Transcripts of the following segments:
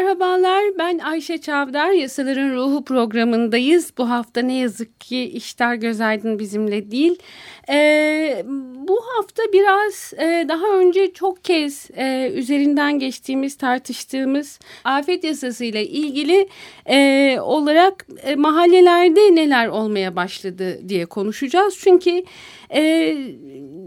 Merhabalar, ben Ayşe Çavdar. Yasaların Ruhu programındayız. Bu hafta ne yazık ki İşler Gözaydın bizimle değil. Ee, bu hafta biraz e, daha önce çok kez e, üzerinden geçtiğimiz, tartıştığımız afet yasası ile ilgili e, olarak e, mahallelerde neler olmaya başladı diye konuşacağız. Çünkü e,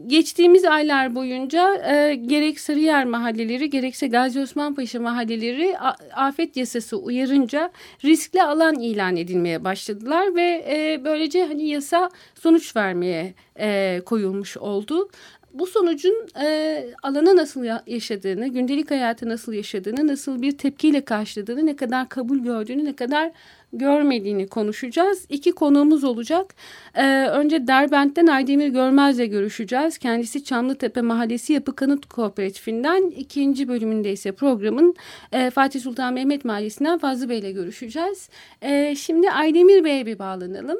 geçtiğimiz aylar boyunca e, gerek Sarıyer mahalleleri gerekse Gazi Osman Paşa mahalleleri afet yasası uyarınca riskli alan ilan edilmeye başladılar ve e, böylece hani yasa sonuç vermeye e, koyulmuş oldu bu sonucun e, alana nasıl yaşadığını, gündelik hayatı nasıl yaşadığını, nasıl bir tepkiyle karşıladığını, ne kadar kabul gördüğünü, ne kadar görmediğini konuşacağız. İki konuğumuz olacak. Ee, önce Derbent'ten Aydemir Görmez'le görüşeceğiz. Kendisi Çamlıtepe Mahallesi Yapı Kanıt Kooperatifinden. ikinci bölümünde ise programın e, Fatih Sultan Mehmet Mahallesi'nden Fazlı Bey'le görüşeceğiz. E, şimdi Aydemir Bey'e bir bağlanalım.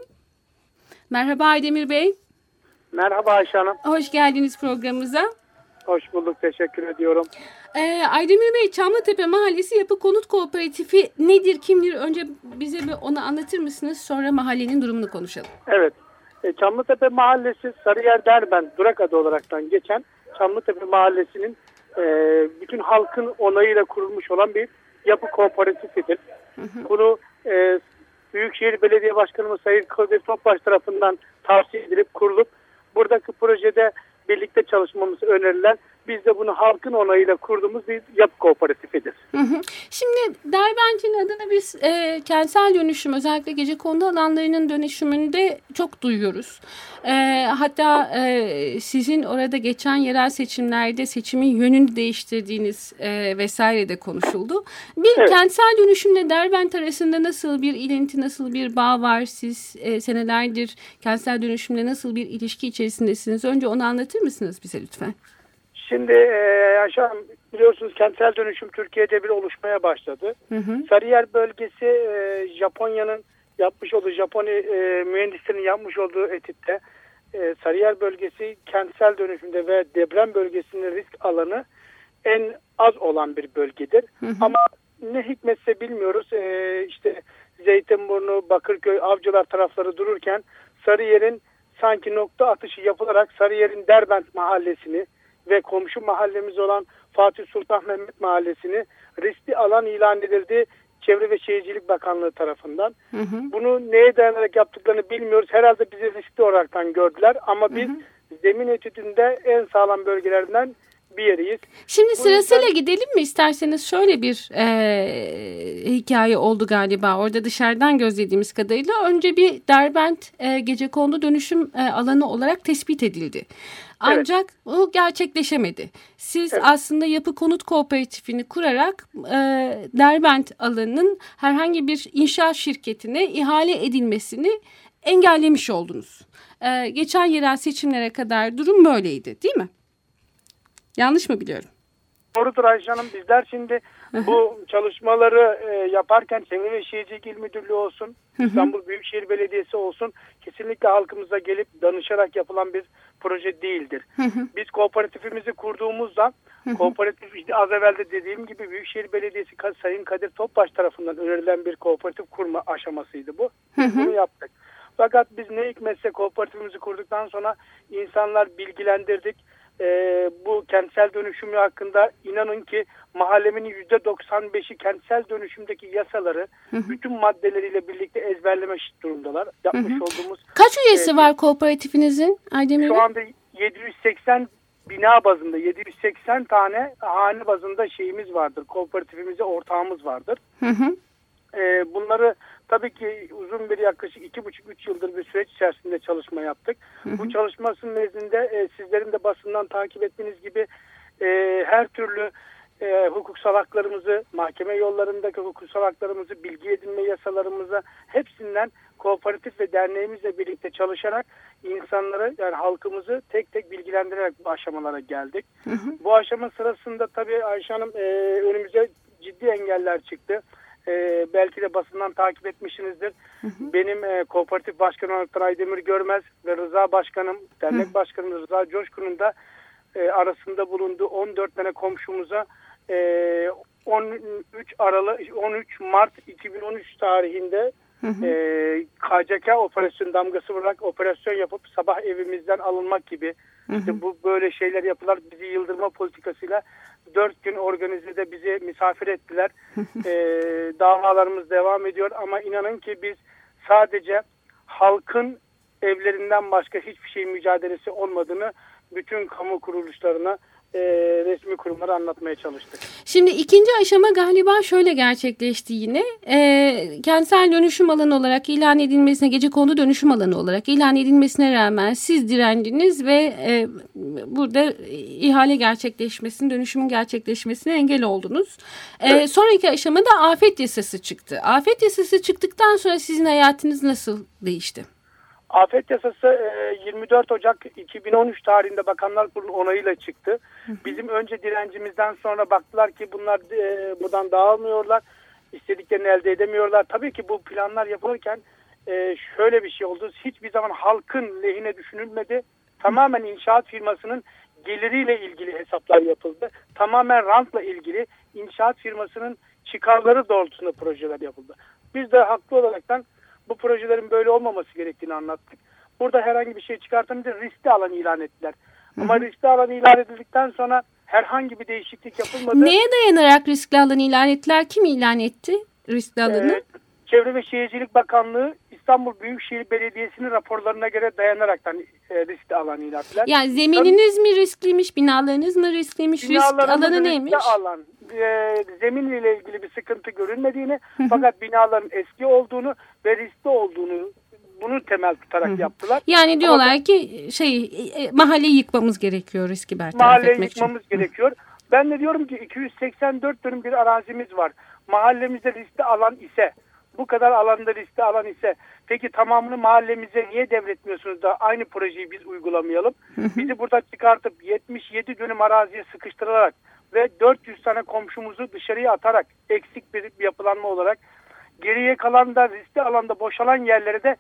Merhaba Aydemir Bey. Merhaba Ayşe Hanım. Hoş geldiniz programımıza. Hoş bulduk, teşekkür ediyorum. Ee, Aydemir Bey, Çamlıtepe Mahallesi Yapı Konut Kooperatifi nedir, kimdir? Önce bize bir onu anlatır mısınız? Sonra mahallenin durumunu konuşalım. Evet, e, Çamlıtepe Mahallesi Sarıyer Derbent durak adı olaraktan geçen Çamlıtepe Mahallesi'nin e, bütün halkın onayıyla kurulmuş olan bir yapı kooperatifidir. Hı hı. Bunu e, Büyükşehir Belediye Başkanımız Sayın Kadir Topbaş tarafından tavsiye edilip kurulup buradaki projede birlikte çalışmamız önerilen biz de bunu halkın onayıyla kurduğumuz bir yapı kooperatifidir. Hı hı. Şimdi Derbent'in adını biz e, kentsel dönüşüm özellikle gece kondu alanlarının dönüşümünde çok duyuyoruz. E, hatta e, sizin orada geçen yerel seçimlerde seçimin yönünü değiştirdiğiniz e, vesaire de konuşuldu. Bir evet. kentsel dönüşümle Derbent arasında nasıl bir ilinti, nasıl bir bağ var? Siz e, senelerdir kentsel dönüşümle nasıl bir ilişki içerisindesiniz? Önce onu anlatır mısınız bize lütfen? Şimdi e, aşağı biliyorsunuz kentsel dönüşüm Türkiye'de bir oluşmaya başladı. Hı hı. Sarıyer bölgesi e, Japonya'nın yapmış olduğu Japon e, mühendislerin yapmış olduğu etitte e, Sarıyer bölgesi kentsel dönüşümde ve deprem bölgesinin risk alanı en az olan bir bölgedir. Hı hı. Ama ne hikmetse bilmiyoruz. E, işte Zeytinburnu, Bakırköy, Avcılar tarafları dururken Sarıyer'in sanki nokta atışı yapılarak Sarıyer'in Derbent mahallesini ve komşu mahallemiz olan Fatih Sultan Mehmet Mahallesi'ni riskli alan ilan edildi Çevre ve Şehircilik Bakanlığı tarafından. Hı hı. Bunu neye dayanarak yaptıklarını bilmiyoruz. Herhalde bizi riskli olaraktan gördüler ama biz hı hı. zemin etüdünde en sağlam bölgelerden bir yeriyiz. Şimdi sırasıyla yüzden... gidelim mi isterseniz şöyle bir e, hikaye oldu galiba orada dışarıdan gözlediğimiz kadarıyla önce bir Derbent e, gece kondu dönüşüm e, alanı olarak tespit edildi. Ancak evet. o gerçekleşemedi. Siz evet. aslında yapı konut kooperatifini kurarak e, Derbent alanının herhangi bir inşaat şirketine ihale edilmesini engellemiş oldunuz. E, geçen yerel seçimlere kadar durum böyleydi değil mi? Yanlış mı biliyorum? Doğrudur Ayşe Hanım. Bizler şimdi bu çalışmaları e, yaparken Çevre ve Şehircilik İl Müdürlüğü olsun, İstanbul Büyükşehir Belediyesi olsun kesinlikle halkımıza gelip danışarak yapılan bir proje değildir. Biz kooperatifimizi kurduğumuzda kooperatif işte az evvel de dediğim gibi Büyükşehir Belediyesi Sayın Kadir Topbaş tarafından önerilen bir kooperatif kurma aşamasıydı bu. Bunu yaptık. Fakat biz ne hikmetse kooperatifimizi kurduktan sonra insanlar bilgilendirdik e, bu kentsel dönüşümü hakkında inanın ki mahallemin %95'i kentsel dönüşümdeki yasaları hı hı. bütün maddeleriyle birlikte ezberleme durumdalar. Yapmış hı hı. olduğumuz. Kaç üyesi e, var kooperatifinizin Aydemir Şu anda 780 bina bazında 780 tane hane bazında şeyimiz vardır. Kooperatifimize ortağımız vardır. Hı hı. E, bunları tabii ki uzun bir yaklaşık iki buçuk üç yıldır bir süreç içerisinde çalışma yaptık. Hı hı. Bu çalışmasının nezdinde e, sizlerin de basından takip ettiğiniz gibi e, her türlü e, hukuksal haklarımızı, mahkeme yollarındaki hukuksal haklarımızı, bilgi edinme yasalarımızı hepsinden kooperatif ve derneğimizle birlikte çalışarak insanları yani halkımızı tek tek bilgilendirerek bu aşamalara geldik. Hı hı. Bu aşama sırasında tabii Ayşe Hanım e, önümüze ciddi engeller çıktı. E, belki de basından takip etmişsinizdir. Hı hı. Benim e, kooperatif başkanı olarak Aydemir Görmez ve Rıza Başkanım, dernek hı. başkanım Rıza Coşkun'un da e, arasında bulunduğu 14 tane komşumuza e, 13 Aralık 13 Mart 2013 tarihinde hı hı. E, KCK operasyon damgası olarak operasyon yapıp sabah evimizden alınmak gibi hı hı. işte bu böyle şeyler yapılar bizi yıldırma politikasıyla dört gün organizede bizi misafir ettiler. e, davalarımız devam ediyor ama inanın ki biz sadece halkın evlerinden başka hiçbir şeyin mücadelesi olmadığını bütün kamu kuruluşlarına e, resmi kurumlara anlatmaya çalıştık. Şimdi ikinci aşama galiba şöyle gerçekleşti yine. E, kentsel dönüşüm alanı olarak ilan edilmesine, gece kondu dönüşüm alanı olarak ilan edilmesine rağmen siz direndiniz ve e, burada ihale gerçekleşmesinin, dönüşümün gerçekleşmesine engel oldunuz. E, evet. Sonraki aşamada afet yasası çıktı. Afet yasası çıktıktan sonra sizin hayatınız nasıl değişti? Afet yasası 24 e, Ocak 2013 tarihinde Bakanlar Kurulu onayıyla çıktı. Bizim önce direncimizden sonra baktılar ki bunlar e, buradan dağılmıyorlar. istediklerini elde edemiyorlar. Tabii ki bu planlar yapılırken e, şöyle bir şey oldu. Hiçbir zaman halkın lehine düşünülmedi. Tamamen inşaat firmasının geliriyle ilgili hesaplar yapıldı. Tamamen rantla ilgili inşaat firmasının çıkarları doğrultusunda projeler yapıldı. Biz de haklı olaraktan bu projelerin böyle olmaması gerektiğini anlattık. Burada herhangi bir şey çıkartamayınca riskli alan ilan ettiler. Ama riskli alan ilan edildikten sonra herhangi bir değişiklik yapılmadı. Neye dayanarak riskli alan ilan ettiler? Kim ilan etti riskli alanı? Ee, Çevre ve Şehircilik Bakanlığı İstanbul Büyükşehir Belediyesi'nin raporlarına göre dayanaraktan e, riskli alan ilan ettiler. Yani zemininiz Tabii, mi riskliymiş, binalarınız mı riskliymiş, risk alanı neymiş? alan. E, zeminle ilgili bir sıkıntı görülmediğini fakat binaların eski olduğunu ve riskli olduğunu bunu temel tutarak Hı -hı. yaptılar. Yani diyorlar Ama, ki şey e, mahalleyi yıkmamız gerekiyor riski bertaraf mahalleyi etmek yıkmamız için. gerekiyor. Ben de diyorum ki 284 dönüm bir arazimiz var. Mahallemizde riskli alan ise bu kadar alanda riskli alan ise peki tamamını mahallemize niye devretmiyorsunuz da aynı projeyi biz uygulamayalım? Bizi burada çıkartıp 77 dönüm araziye sıkıştırarak ve 400 tane komşumuzu dışarıya atarak eksik bir yapılanma olarak geriye kalan da riskli alanda boşalan yerlere de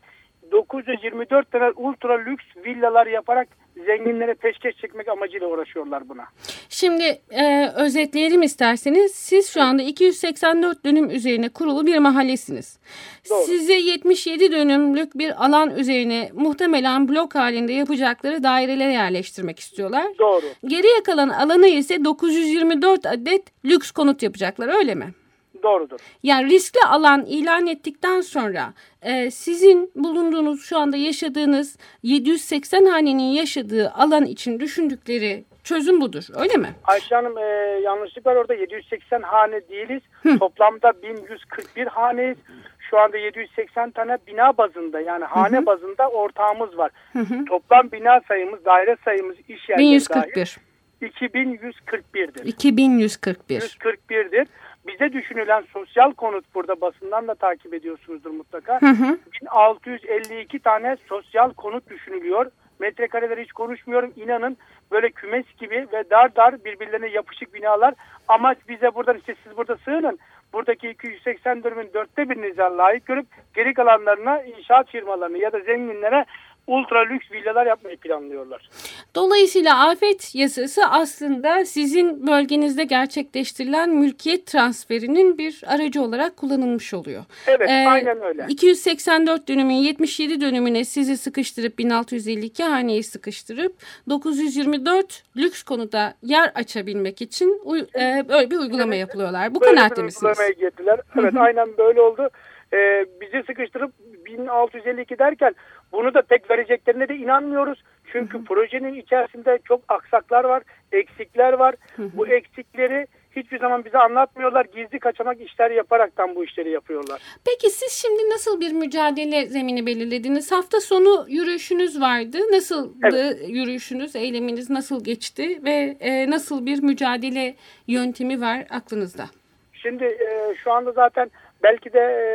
924 tane ultra lüks villalar yaparak zenginlere peşkeş çekmek amacıyla uğraşıyorlar buna. Şimdi e, özetleyelim isterseniz. Siz şu anda 284 dönüm üzerine kurulu bir mahallesiniz. Doğru. Size 77 dönümlük bir alan üzerine muhtemelen blok halinde yapacakları dairelere yerleştirmek istiyorlar. Doğru. Geriye kalan alanı ise 924 adet lüks konut yapacaklar öyle mi? Doğrudur. Yani riskli alan ilan ettikten sonra e, sizin bulunduğunuz şu anda yaşadığınız 780 hanenin yaşadığı alan için düşündükleri çözüm budur öyle mi? Ayşe Hanım e, yanlışlık var orada 780 hane değiliz. Hı. Toplamda 1141 haneyiz. Şu anda 780 tane bina bazında yani hane hı hı. bazında ortağımız var. Hı hı. Toplam bina sayımız, daire sayımız iş yerleri 1141. dahil 2141'dir. 2141. 141'dir. Bize düşünülen sosyal konut burada basından da takip ediyorsunuzdur mutlaka. Hı hı. 1652 tane sosyal konut düşünülüyor. Metrekareleri hiç konuşmuyorum. İnanın böyle kümes gibi ve dar dar birbirlerine yapışık binalar. Amaç bize buradan işte siz burada sığının. Buradaki 280 dönümün dörtte birini layık görüp geri kalanlarına inşaat firmalarını ya da zenginlere ultra lüks villalar yapmayı planlıyorlar. Dolayısıyla afet yasası aslında sizin bölgenizde gerçekleştirilen mülkiyet transferinin bir aracı olarak kullanılmış oluyor. Evet ee, aynen öyle. 284 dönümün 77 dönümüne sizi sıkıştırıp 1652 haneyi sıkıştırıp 924 lüks konuda yer açabilmek için e, böyle bir uygulama evet, yapılıyorlar. Bu kanaatte misiniz? Uygulamaya girdiler. Evet aynen böyle oldu. Ee, bizi sıkıştırıp 1652 derken bunu da tek vereceklerine de inanmıyoruz. Çünkü hı hı. projenin içerisinde çok aksaklar var, eksikler var. Hı hı. Bu eksikleri hiçbir zaman bize anlatmıyorlar. Gizli kaçamak işler yaparaktan bu işleri yapıyorlar. Peki siz şimdi nasıl bir mücadele zemini belirlediniz? Hafta sonu yürüyüşünüz vardı. Nasıldı evet. yürüyüşünüz, eyleminiz nasıl geçti ve e, nasıl bir mücadele yöntemi var aklınızda? Şimdi e, şu anda zaten belki de e,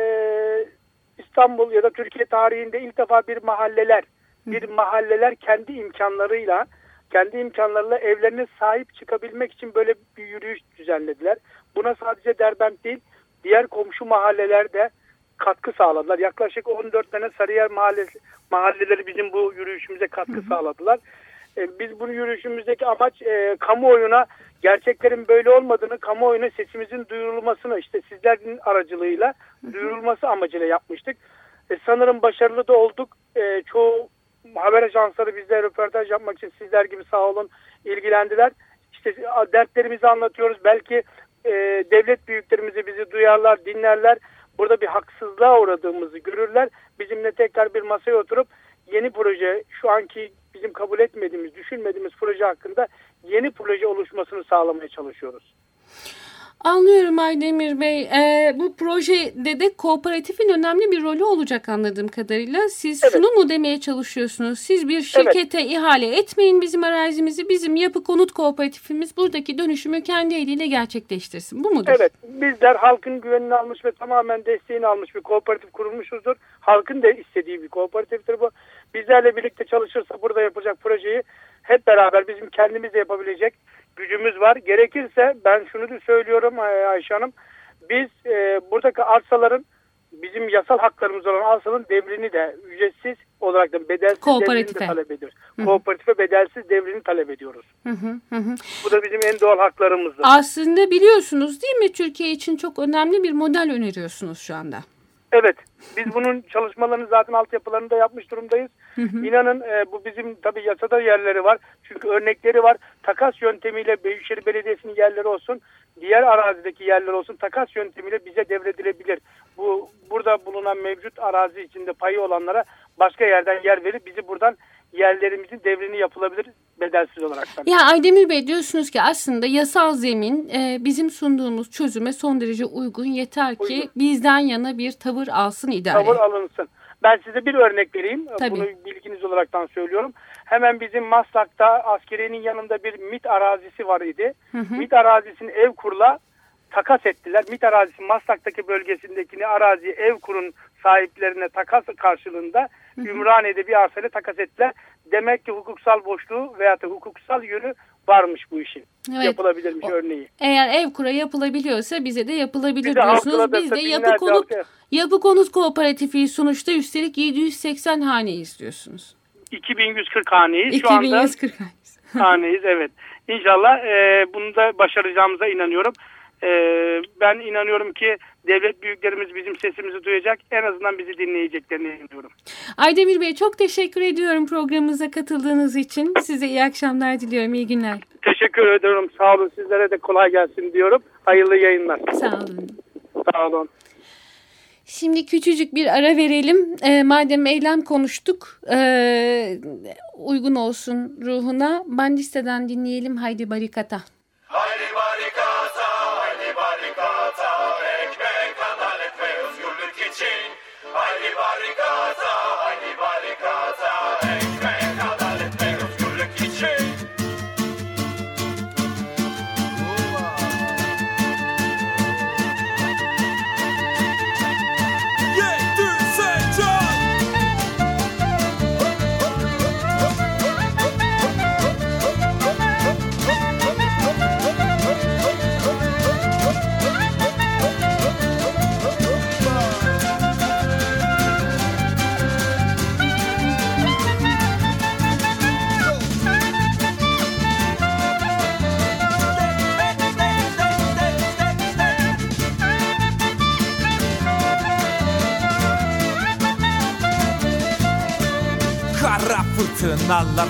İstanbul ya da Türkiye tarihinde ilk defa bir mahalleler, bir mahalleler kendi imkanlarıyla, kendi imkanlarıyla evlerine sahip çıkabilmek için böyle bir yürüyüş düzenlediler. Buna sadece Derbent değil, diğer komşu mahalleler de katkı sağladılar. Yaklaşık 14 tane Sarıyer mahallesi, mahalleleri bizim bu yürüyüşümüze katkı sağladılar. E, biz bu yürüyüşümüzdeki amaç e, kamuoyuna gerçeklerin böyle olmadığını, kamuoyuna sesimizin duyurulmasını işte sizlerin aracılığıyla duyurulması amacıyla yapmıştık. E, sanırım başarılı da olduk. E, çoğu haber ajansları bizle röportaj yapmak için sizler gibi sağ olun ilgilendiler. İşte dertlerimizi anlatıyoruz. Belki e, devlet büyüklerimizi bizi duyarlar, dinlerler. Burada bir haksızlığa uğradığımızı görürler. Bizimle tekrar bir masaya oturup yeni proje, şu anki bizim kabul etmediğimiz, düşünmediğimiz proje hakkında yeni proje oluşmasını sağlamaya çalışıyoruz. Anlıyorum Aydemir Bey. Ee, bu projede de kooperatifin önemli bir rolü olacak anladığım kadarıyla. Siz evet. şunu mu demeye çalışıyorsunuz? Siz bir şirkete evet. ihale etmeyin bizim arazimizi. Bizim yapı konut kooperatifimiz buradaki dönüşümü kendi eliyle gerçekleştirsin. Bu mudur? Evet. Bizler halkın güvenini almış ve tamamen desteğini almış bir kooperatif kurulmuşuzdur. Halkın da istediği bir kooperatiftir bu. Bizlerle birlikte çalışırsa burada yapacak projeyi hep beraber bizim kendimiz de yapabilecek gücümüz var. Gerekirse ben şunu da söylüyorum e, Ayşe Hanım. Biz e, buradaki arsaların bizim yasal haklarımız olan arsanın devrini de ücretsiz olarak da bedelsiz devrini de talep ediyoruz. Hı. Kooperatife bedelsiz devrini talep ediyoruz. Hı hı hı. Bu da bizim en doğal haklarımızdır. Aslında biliyorsunuz değil mi Türkiye için çok önemli bir model öneriyorsunuz şu anda. Evet. Biz bunun çalışmalarını zaten altyapılarını da yapmış durumdayız. Hı hı. İnanın e, bu bizim tabii yasada yerleri var. Çünkü örnekleri var. Takas yöntemiyle Büyükşehir Belediyesi'nin yerleri olsun, diğer arazideki yerler olsun takas yöntemiyle bize devredilebilir. Bu burada bulunan mevcut arazi içinde payı olanlara başka yerden yer verip bizi buradan yerlerimizin devrini yapılabilir bedelsiz olarak. Ya Aydemir Bey diyorsunuz ki aslında yasal zemin e, bizim sunduğumuz çözüme son derece uygun. Yeter ki uygun. bizden yana bir tavır alsın idare. Tavır alınsın. Ben size bir örnek vereyim. Tabii. Bunu bilginiz olaraktan söylüyorum. Hemen bizim Maslak'ta askeriyenin yanında bir MIT arazisi var idi. Hı hı. MIT arazisini ev kurla takas ettiler. MIT arazisi Maslak'taki bölgesindekini arazi ev kurun sahiplerine takas karşılığında hı hı. Ümraniye'de bir arsayla takas ettiler. Demek ki hukuksal boşluğu veya da hukuksal yönü varmış bu işin. Evet. Yapılabilirmiş o, örneği. Eğer ev kura yapılabiliyorsa bize de yapılabilir bize diyorsunuz. Biz de yapı konut, yapı konut kooperatifi sonuçta üstelik 780 hane istiyorsunuz. 2140 haneyiz. 2140 Şu anda haneyiz evet. İnşallah e, bunu da başaracağımıza inanıyorum. E, ben inanıyorum ki devlet büyüklerimiz bizim sesimizi duyacak. En azından bizi dinleyeceklerini inanıyorum. Aydemir Bey çok teşekkür ediyorum programımıza katıldığınız için. Size iyi akşamlar diliyorum. İyi günler. Teşekkür ediyorum. Sağ olun. Sizlere de kolay gelsin diyorum. Hayırlı yayınlar. Sağ olun. Sağ olun. Şimdi küçücük bir ara verelim. E, madem eylem konuştuk, e, uygun olsun ruhuna. Bandista'dan dinleyelim Haydi Barikata. Haydi Barikata, Haydi Barikata, ekmek, adalet ve özgürlük için. Haydi Barikata, Haydi Barikata, ekmek,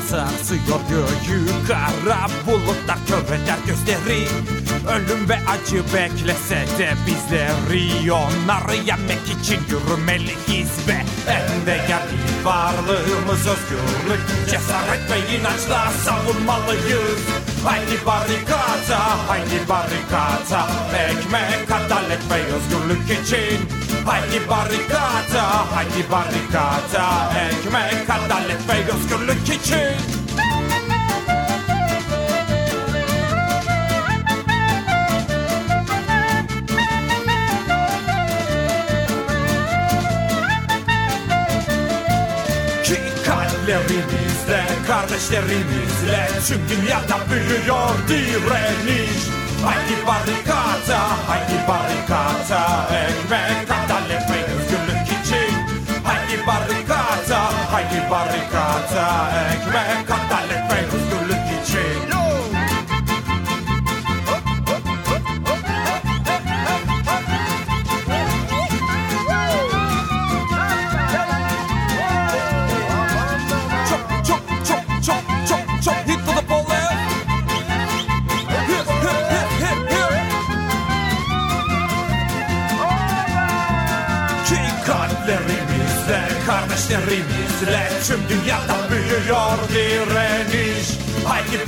sarsıyor göğü Kara bulutlar kör eder gözleri Ölüm ve acı beklese de bizleri Onları yenmek için yürümeliyiz ve En değerli varlığımız özgürlük Cesaret ve inançla savunmalıyız. Haydi barikata, haydi barikata Ekmek, adalet ve özgürlük için Haydi barikata, haydi barikata Ekmek, adalet ve özgürlük için. Kallerimizle, kardeşlerimizle Tüm dünyada büyüyor direniş. Haydi barikata, haydi barikata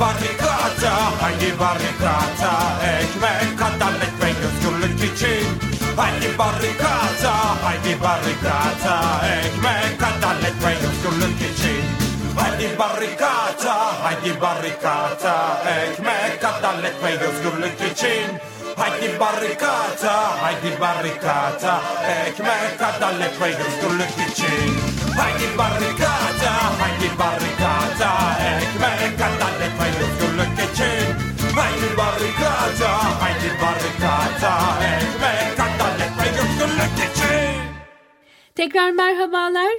barikata, haydi barikata Ekmek, adalet ve özgürlük için. Haydi barikata, haydi barikata Ekmek, adalet ve özgürlük için. Haydi barikata, haydi barikata Ekmek, adalet ve özgürlük için. Haydi barikata, haydi barikata Ekmek, adalet ve özgürlük için. Haydi barikata, haydi barikata Ekmek, adalet ve özgürlük için Haydi barikata, haydi barikata Ekmek, adalet ve özgürlük için Tekrar merhabalar.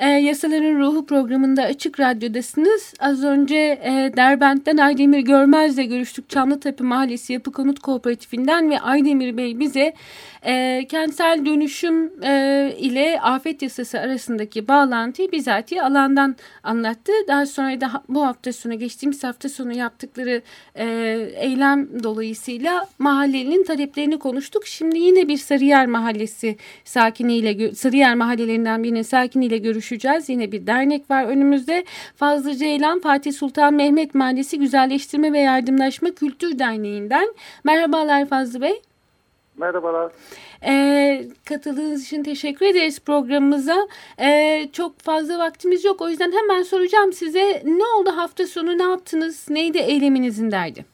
Ee, Yasaların Ruhu programında Açık Radyo'dasınız. Az önce e, Derbent'ten Aydemir Görmez'le görüştük. Çamlıtepe Mahallesi Yapı Konut Kooperatifinden ve Aydemir Bey bize e, kentsel dönüşüm e, ile afet yasası arasındaki bağlantıyı bizatihi alandan anlattı. Daha sonra da bu hafta sonu geçtiğimiz hafta sonu yaptıkları e, eylem dolayısıyla mahallenin taleplerini konuştuk. Şimdi yine bir Sarıyer Mahallesi sakiniyle Sarıyer mahallelerinden birinin sakiniyle görüşeceğiz. Yine bir dernek var önümüzde. Fazlı Ceylan Fatih Sultan Mehmet Mahallesi Güzelleştirme ve Yardımlaşma Kültür Derneği'nden. Merhabalar Fazlı Bey. Merhabalar. Ee, katıldığınız için teşekkür ederiz programımıza. Ee, çok fazla vaktimiz yok. O yüzden hemen soracağım size ne oldu hafta sonu ne yaptınız? Neydi eyleminizin derdi?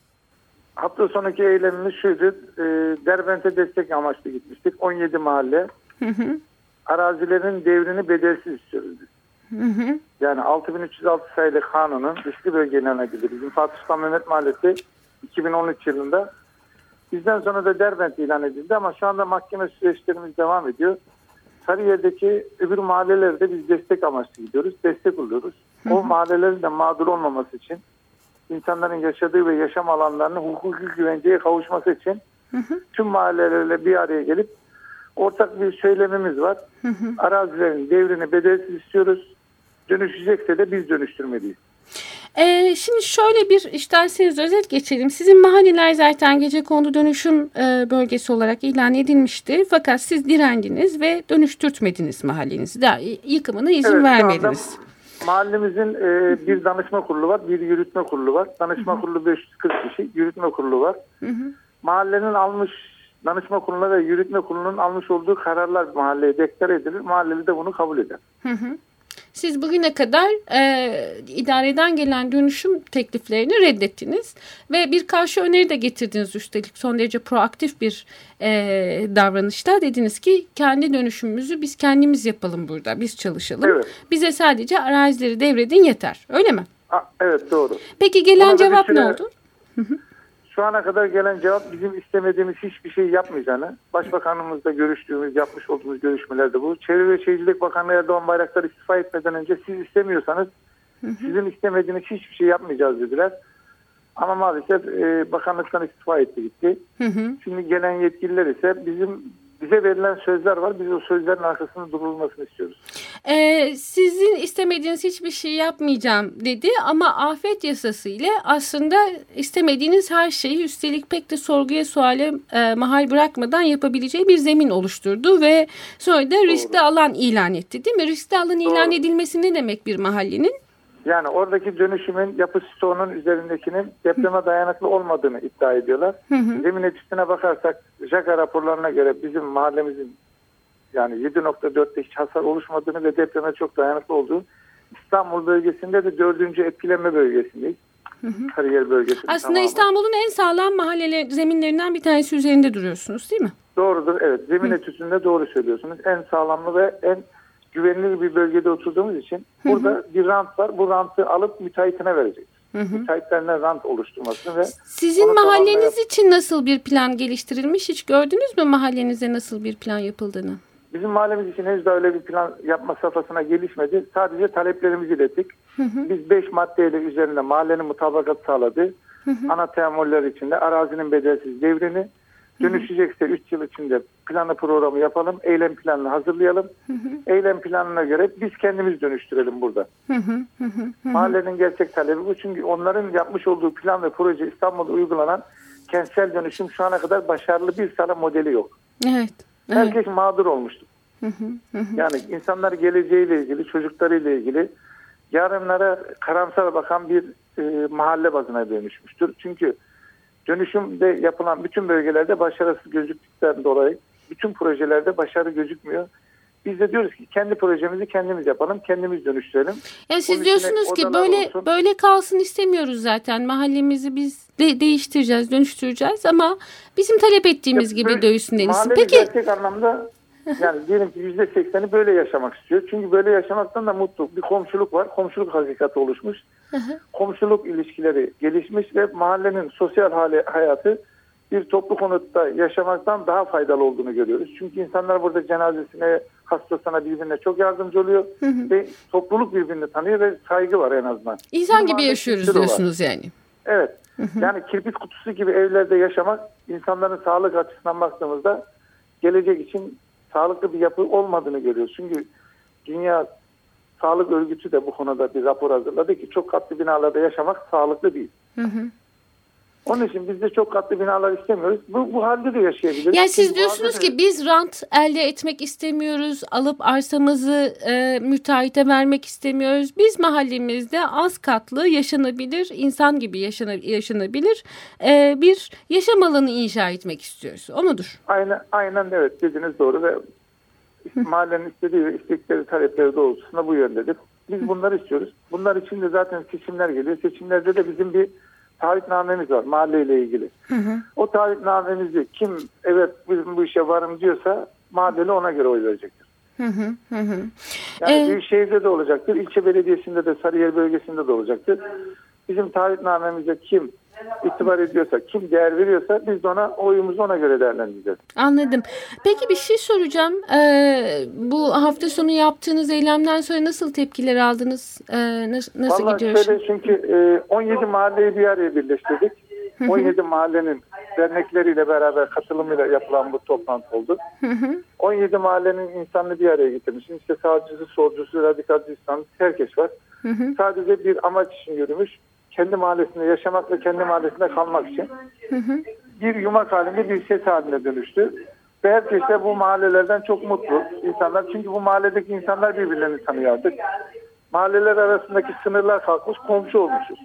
Hafta sonraki eylemimiz şuydu. E, Derbent'e destek amaçlı gitmiştik. 17 mahalle. Hı hı. Arazilerin devrini bedelsiz biz. Hı hı. Yani 6306 sayılı kanunun dışlı bölgelerine gidiyor. Bizim Fatih Sultan Mehmet Mahallesi 2013 yılında bizden sonra da Derbent ilan edildi ama şu anda mahkeme süreçlerimiz devam ediyor. Sarıyer'deki öbür mahallelerde biz destek amaçlı gidiyoruz. Destek oluyoruz. O mahallelerin de mağdur olmaması için insanların yaşadığı ve yaşam alanlarının hukuki güvenceye kavuşması için tüm mahallelerle bir araya gelip ortak bir söylemimiz var. Arazilerin devrini bedelsiz istiyoruz. Dönüşecekse de biz dönüştürmeliyiz. Ee, şimdi şöyle bir isterseniz özet geçelim. Sizin mahalleler zaten gece kondu dönüşüm e, bölgesi olarak ilan edilmişti. Fakat siz direndiniz ve dönüştürtmediniz mahallenizi. Daha yıkımına izin Evet, vermediniz. Mahallemizin e, bir danışma kurulu var, bir yürütme kurulu var. Danışma kurulu 540 kişi, yürütme kurulu var. Mahallenin almış, danışma kuruluna ve yürütme kurulunun almış olduğu kararlar mahalleye deklar edilir. Mahalleli de bunu kabul eder. Hı hı. Siz bugüne kadar e, idareden gelen dönüşüm tekliflerini reddettiniz ve bir karşı öneri de getirdiniz üstelik son derece proaktif bir e, davranışta dediniz ki kendi dönüşümümüzü biz kendimiz yapalım burada biz çalışalım Evet. bize sadece arazileri devredin yeter öyle mi? A, evet doğru. Peki gelen cevap ne oldu? Şu ana kadar gelen cevap bizim istemediğimiz hiçbir şey yapmayacağını. Başbakanımızla görüştüğümüz, yapmış olduğumuz görüşmelerde bu. Çevre ve Şehircilik Bakanı Erdoğan Bayraktar istifa etmeden önce siz istemiyorsanız sizin istemediğiniz hiçbir şey yapmayacağız dediler. Ama maalesef e, bakanlıktan istifa etti gitti. Hı hı. Şimdi gelen yetkililer ise bizim bize verilen sözler var. Biz o sözlerin arkasında durulmasını istiyoruz. Ee, sizin istemediğiniz hiçbir şey yapmayacağım dedi ama afet yasası ile aslında istemediğiniz her şeyi üstelik pek de sorguya suale e, mahal bırakmadan yapabileceği bir zemin oluşturdu ve sonra da riskli alan ilan etti değil mi? Riskli alan ilan edilmesi ne demek bir mahallenin? Yani oradaki dönüşümün yapı stoğunun üzerindekinin depreme dayanıklı olmadığını iddia ediyorlar. Zemin etüsüne bakarsak JAKA raporlarına göre bizim mahallemizin yani 7.4'te hiç hasar oluşmadığını ve depreme çok dayanıklı olduğu İstanbul bölgesinde de dördüncü etkilenme bölgesindeyiz. Kariyer bölgesi. Aslında İstanbul'un en sağlam mahalleler zeminlerinden bir tanesi üzerinde duruyorsunuz değil mi? Doğrudur evet zemin etüsünde doğru söylüyorsunuz. En sağlamlı ve en güvenilir bir bölgede oturduğumuz için burada bir rant var. Bu rantı alıp müteahhitine vereceğiz. Müteahhitlerine rant oluşturmasını ve Sizin mahalleniz tamamlayan- için nasıl bir plan geliştirilmiş? Hiç gördünüz mü mahallenize nasıl bir plan yapıldığını? Bizim mahallemiz için henüz daha öyle bir plan yapma safhasına gelişmedi. Sadece taleplerimizi ilettik. Biz 5 maddeyle üzerinde mahallenin mutabakat sağladı. Ana temuller içinde arazinin bedelsiz devrini, dönüşecekse 3 yıl içinde planı programı yapalım, eylem planını hazırlayalım. Eylem planına göre biz kendimiz dönüştürelim burada. Mahallenin gerçek talebi bu. Çünkü onların yapmış olduğu plan ve proje İstanbul'da uygulanan kentsel dönüşüm şu ana kadar başarılı bir tane modeli yok. Evet. evet. Herkes mağdur olmuştu. yani insanlar geleceğiyle ilgili, çocuklarıyla ilgili yarınlara karamsar bakan bir e, mahalle bazına dönüşmüştür. Çünkü dönüşümde yapılan bütün bölgelerde başarısız gözüktükten dolayı bütün projelerde başarı gözükmüyor. Biz de diyoruz ki kendi projemizi kendimiz yapalım, kendimiz dönüştürelim. Yani siz diyorsunuz ki böyle olsun. böyle kalsın istemiyoruz zaten. Mahallemizi biz de değiştireceğiz, dönüştüreceğiz ama bizim talep ettiğimiz Ya gibi dövüşsün denilsin. Peki gerçek anlamda yani diyelim ki yüzde sekseni böyle yaşamak istiyor. Çünkü böyle yaşamaktan da mutlu. Bir komşuluk var. Komşuluk hakikati oluşmuş. komşuluk ilişkileri gelişmiş ve mahallenin sosyal hali, hayatı bir toplu konutta yaşamaktan daha faydalı olduğunu görüyoruz. Çünkü insanlar burada cenazesine, hastasına birbirine çok yardımcı oluyor ve topluluk birbirini tanıyor ve saygı var en azından. insan gibi yaşıyoruz kültürü var. diyorsunuz yani. Evet. Yani kirpit kutusu gibi evlerde yaşamak insanların sağlık açısından baktığımızda gelecek için sağlıklı bir yapı olmadığını görüyoruz. Çünkü Dünya Sağlık Örgütü de bu konuda bir rapor hazırladı ki çok katlı binalarda yaşamak sağlıklı değil. Onun için biz de çok katlı binalar istemiyoruz. Bu, bu halde de yaşayabiliriz. Yani siz bu diyorsunuz de- ki biz rant elde etmek istemiyoruz, alıp arsamızı e, müteahhite vermek istemiyoruz. Biz mahallemizde az katlı yaşanabilir, insan gibi yaşana, yaşanabilir e, bir yaşam alanı inşa etmek istiyoruz. O mudur? Aynen, aynen evet dediniz doğru ve mahallenin istediği ve istekleri talepleri doğrultusunda bu yöndedir. Biz bunları istiyoruz. Bunlar için de zaten seçimler geliyor. Seçimlerde de bizim bir taahhütnamemiz var mahalleyle ilgili. O taahhütnamemizi kim evet bizim bu işe varım diyorsa mahalleli ona göre oy verecektir. Yani Ee, Büyükşehir'de de olacaktır. ilçe belediyesinde de Sarıyer bölgesinde de olacaktır. Bizim taahhütnamemize kim itibar ediyorsa, kim değer veriyorsa biz de ona oyumuzu ona göre değerlendireceğiz. Anladım. Peki bir şey soracağım. Ee, bu hafta sonu yaptığınız eylemden sonra nasıl tepkiler aldınız? Ee, nasıl nasıl Vallahi gidiyor? şöyle çünkü e, 17 mahalleyi bir araya birleştirdik. 17 mahallenin dernekleriyle beraber katılımıyla yapılan bu toplantı oldu. 17 mahallenin insanını bir araya getirmiş. İşte sağcısı, solcusu, radikalci İslamcısı herkes var. Sadece bir amaç için yürümüş. Kendi mahallesinde yaşamak ve kendi mahallesinde kalmak için. Bir yumak halinde bir ses haline dönüştü. Ve herkes de bu mahallelerden çok mutlu insanlar. Çünkü bu mahalledeki insanlar birbirlerini tanıyor artık. Mahalleler arasındaki sınırlar kalkmış, komşu olmuşuz.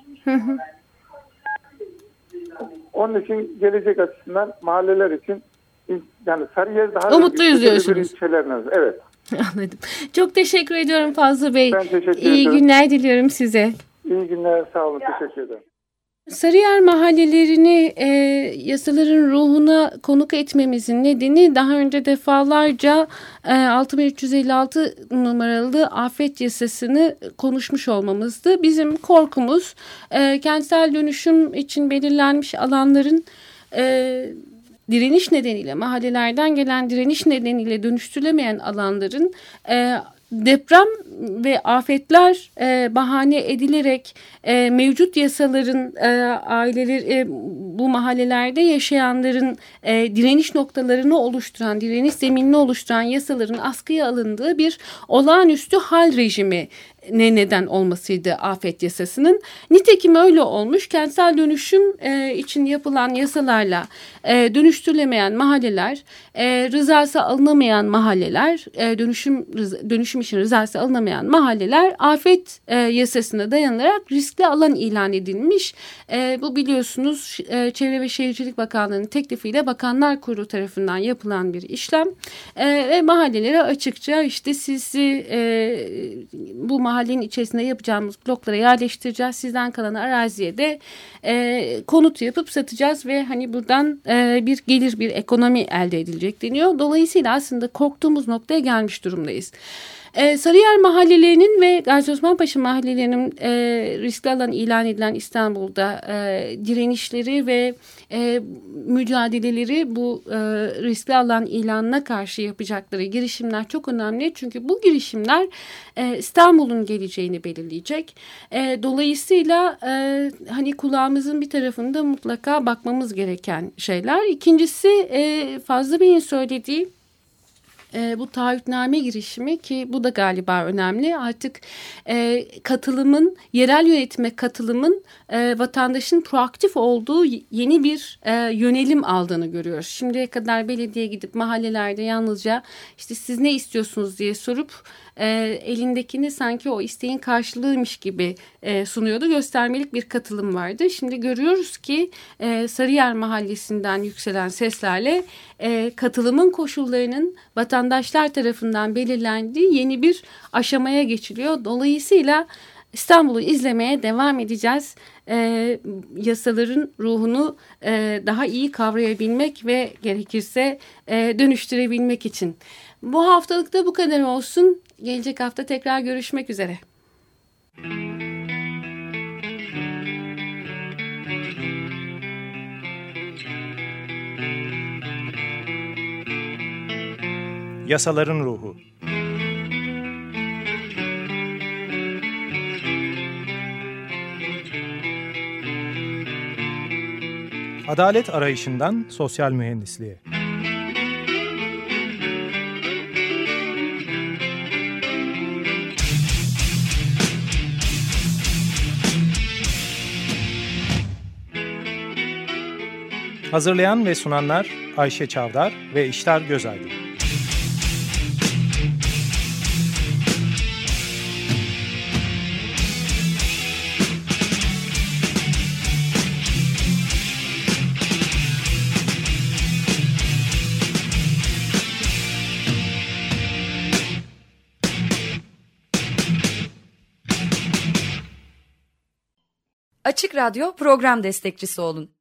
Onun için gelecek açısından mahalleler için yani Sarıyer daha Umutluyuz diyorsunuz. Evet. Anladım. Çok teşekkür ediyorum Fazıl Bey. Ben teşekkür İyi ederim. günler diliyorum size. İyi günler. Sağ olun. Teşekkür ederim. Sarıyer mahallelerini e, yasaların ruhuna konuk etmemizin nedeni daha önce defalarca e, 6356 numaralı afet yasasını konuşmuş olmamızdı. Bizim korkumuz e, kentsel dönüşüm için belirlenmiş alanların e, direniş nedeniyle mahallelerden gelen direniş nedeniyle dönüştürülemeyen alanların e, deprem ve afetler e, bahane edilerek e, mevcut yasaların e, aileler e, bu mahallelerde yaşayanların e, direniş noktalarını oluşturan, direniş zeminini oluşturan yasaların askıya alındığı bir olağanüstü hal rejimi ne neden olmasıydı afet yasasının. Nitekim öyle olmuş. Kentsel dönüşüm e, için yapılan yasalarla e, dönüştürülemeyen mahalleler, e, rızası alınamayan mahalleler, e, dönüşüm dönüşüm için rızası alınamayan mahalleler afet e, yasasına dayanarak riskli alan ilan edilmiş. E, bu biliyorsunuz e, Çevre ve Şehircilik Bakanlığı'nın teklifiyle Bakanlar Kurulu tarafından yapılan bir işlem e, ve mahallelere açıkça işte sizi e, bu mahallenin içerisinde yapacağımız bloklara yerleştireceğiz. Sizden kalan araziye de e, konut yapıp satacağız ve hani buradan e, bir gelir bir ekonomi elde edilecek deniyor. Dolayısıyla aslında korktuğumuz noktaya gelmiş durumdayız. E, Sarıyer mahallelerinin ve Gazi Osman mahallelerinin e, riskli alan ilan edilen İstanbul'da e, direnişleri ve e, mücadeleleri bu e, riskli alan ilanına karşı yapacakları girişimler çok önemli. Çünkü bu girişimler e, İstanbul'un geleceğini belirleyecek. E, dolayısıyla e, hani kulağımızın bir tarafında mutlaka bakmamız gereken şeyler. İkincisi e, Fazlı Bey'in söylediği e, bu taahhütname girişimi ki bu da galiba önemli. Artık e, katılımın, yerel yönetime katılımın e, vatandaşın proaktif olduğu yeni bir e, yönelim aldığını görüyoruz. Şimdiye kadar belediye gidip mahallelerde yalnızca işte siz ne istiyorsunuz diye sorup e, elindekini sanki o isteğin karşılığıymış gibi e, sunuyordu. Göstermelik bir katılım vardı. Şimdi görüyoruz ki e, Sarıyer Mahallesi'nden yükselen seslerle e, katılımın koşullarının vatandaşlar tarafından belirlendiği yeni bir aşamaya geçiliyor. Dolayısıyla İstanbul'u izlemeye devam edeceğiz. E, yasaların ruhunu e, daha iyi kavrayabilmek ve gerekirse e, dönüştürebilmek için. Bu haftalıkta bu kadar olsun. Gelecek hafta tekrar görüşmek üzere. Yasaların Ruhu Adalet arayışından sosyal mühendisliğe. Hazırlayan ve sunanlar Ayşe Çavdar ve İşler Gözaydın. Açık Radyo program destekçisi olun